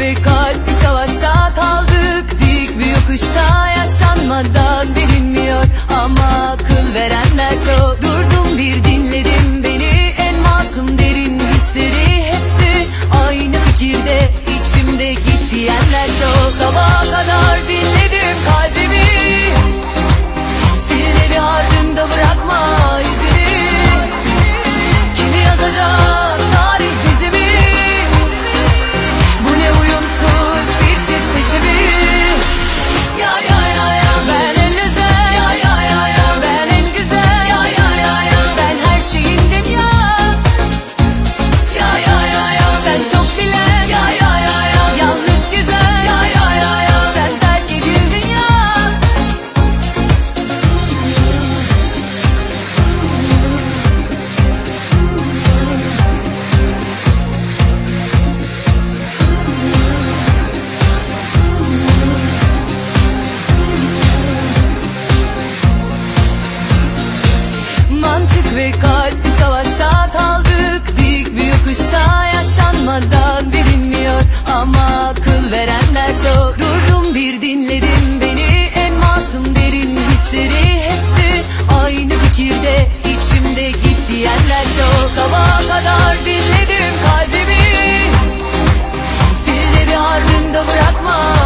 ve kalp bir savaşta kaldık. Dik bir yokuşta yaşanmadan bilinmiyor. Ama akıl verenler çok. Durdum bir dinledim. Beni En masum derin hisleri hepsi Aynı fikirde. İçimde git diyenler çok de git diyenler çok. Sabaha kadar dinledim kalbimi. Zilleri ardında bırakma.